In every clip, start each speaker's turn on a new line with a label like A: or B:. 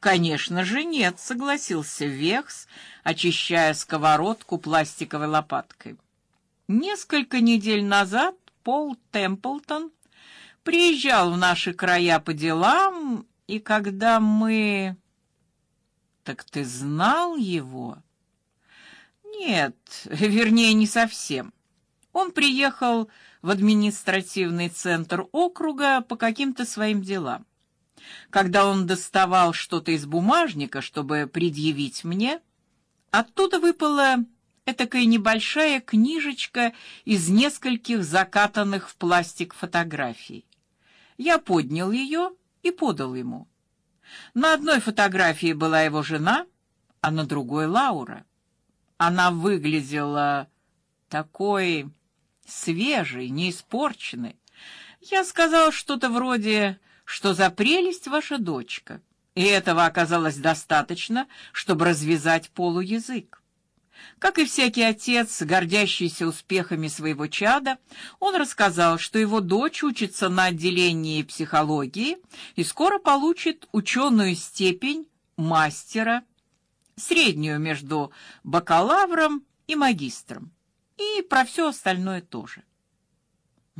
A: Конечно же, нет, согласился Вехс, очищая сковородку пластиковой лопаткой. Несколько недель назад Пол Темплтон приезжал в наши края по делам, и когда мы Так ты знал его? Нет, вернее, не совсем. Он приехал в административный центр округа по каким-то своим делам. Когда он доставал что-то из бумажника, чтобы предъявить мне, оттуда выпала этакая небольшая книжечка из нескольких закатанных в пластик фотографий. Я поднял ее и подал ему. На одной фотографии была его жена, а на другой Лаура. Она выглядела такой свежей, не испорченной. Я сказал что-то вроде что за прелесть ваша дочка. И этого оказалось достаточно, чтобы развязать полу язык. Как и всякий отец, гордящийся успехами своего чада, он рассказал, что его дочь учится на отделении психологии и скоро получит ученую степень мастера, среднюю между бакалавром и магистром, и про все остальное тоже.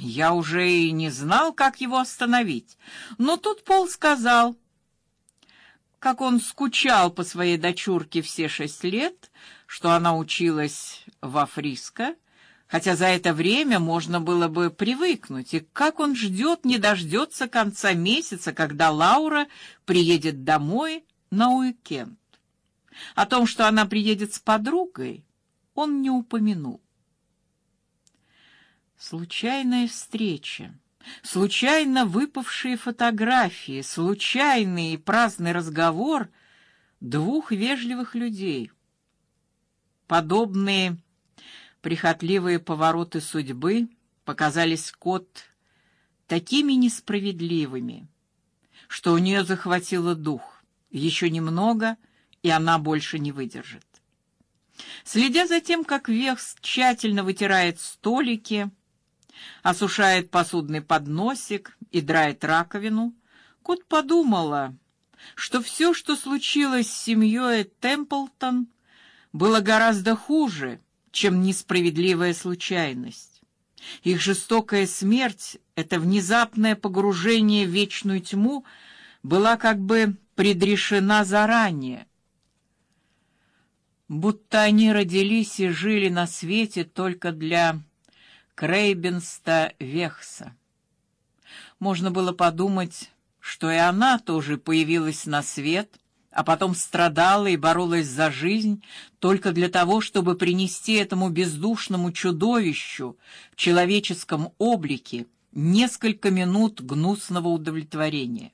A: Я уже и не знал, как его остановить. Но тут Пол сказал, как он скучал по своей дочурке все шесть лет, что она училась во Фриско, хотя за это время можно было бы привыкнуть, и как он ждет, не дождется конца месяца, когда Лаура приедет домой на уикенд. О том, что она приедет с подругой, он не упомянул. Случайная встреча, случайно выпавшие фотографии, случайный и праздный разговор двух вежливых людей. Подобные прихотливые повороты судьбы показались Кот такими несправедливыми, что у нее захватило дух. Еще немного, и она больше не выдержит. Следя за тем, как Вехс тщательно вытирает столики, осушает посудный подносик и драет раковину, Кот подумала, что все, что случилось с семьей Темплтон, было гораздо хуже, чем несправедливая случайность. Их жестокая смерть, это внезапное погружение в вечную тьму, была как бы предрешена заранее. Будто они родились и жили на свете только для Крейбенста Вехса. Можно было подумать, что и она тоже появилась на свет, а потом страдала и боролась за жизнь только для того, чтобы принести этому бездушному чудовищу в человеческом облике несколько минут гнусного удовлетворения.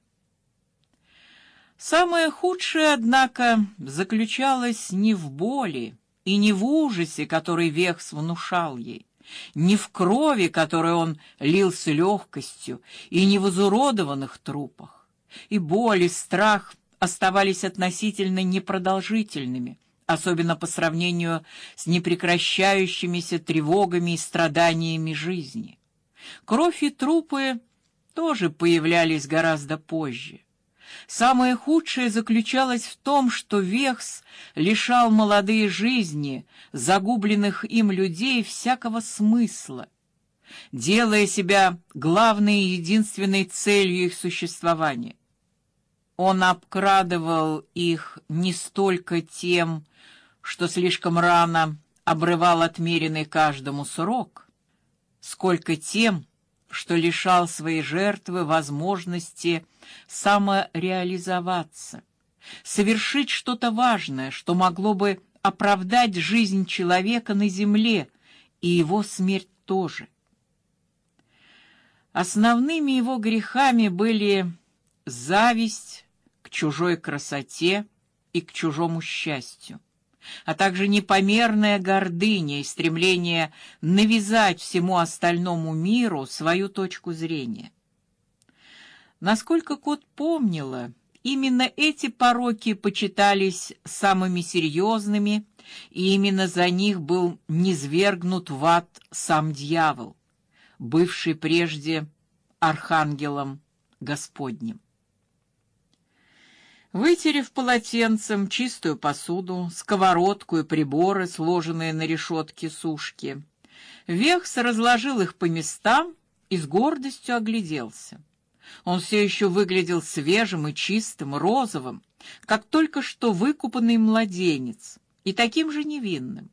A: Самое худшее, однако, заключалось не в боли и не в ужасе, который Вехс внушал ей не в крови, которой он лил с легкостью, и не в изуродованных трупах. И боль, и страх оставались относительно непродолжительными, особенно по сравнению с непрекращающимися тревогами и страданиями жизни. Кровь и трупы тоже появлялись гораздо позже. Самое худшее заключалось в том, что Вехс лишал молодые жизни, загубленных им людей, всякого смысла, делая себя главной и единственной целью их существования. Он обкрадывал их не столько тем, что слишком рано обрывал отмеренный каждому срок, сколько тем, что лишал своей жертвы возможности самореализоваться, совершить что-то важное, что могло бы оправдать жизнь человека на земле и его смерть тоже. Основными его грехами были зависть к чужой красоте и к чужому счастью, а также непомерная гордыня и стремление навязать всему остальному миру свою точку зрения. Насколько кот помнила, именно эти пороки почитались самыми серьезными, и именно за них был низвергнут в ад сам дьявол, бывший прежде архангелом Господним. Вытерев полотенцем чистую посуду, сковородку и приборы, сложенные на решетке сушки, Вехс разложил их по местам и с гордостью огляделся. Он все еще выглядел свежим и чистым, розовым, как только что выкупанный младенец, и таким же невинным.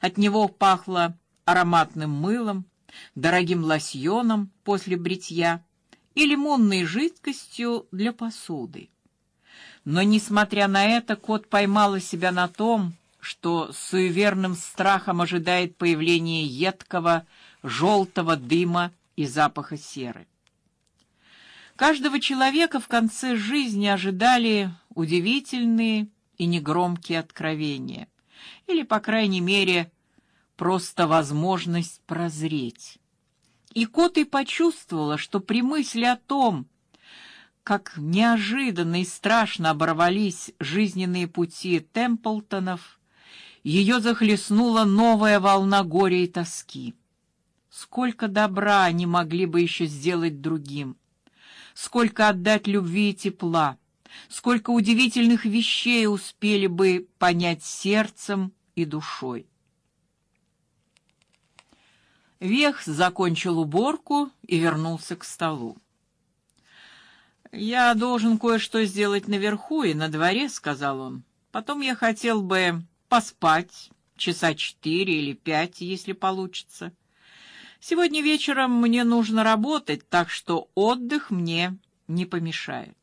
A: От него пахло ароматным мылом, дорогим лосьоном после бритья и лимонной жидкостью для посуды. Но несмотря на это, кот поймала себя на том, что с суеверным страхом ожидает появления едкого желтого дыма и запаха серы. Каждого человека в конце жизни ожидали удивительные и негромкие откровения, или, по крайней мере, просто возможность прозреть. И кот и почувствовала, что при мысли о том, как неожиданно и страшно оборвались жизненные пути Темплтонов, ее захлестнула новая волна горя и тоски. Сколько добра они могли бы еще сделать другим, сколько отдать любви и тепла, сколько удивительных вещей успели бы понять сердцем и душой. Вех закончил уборку и вернулся к столу. Я должен кое-что сделать наверху и на дворе, сказал он. Потом я хотел бы поспать часа четыре или пять, если получится. Сегодня вечером мне нужно работать, так что отдых мне не помешает.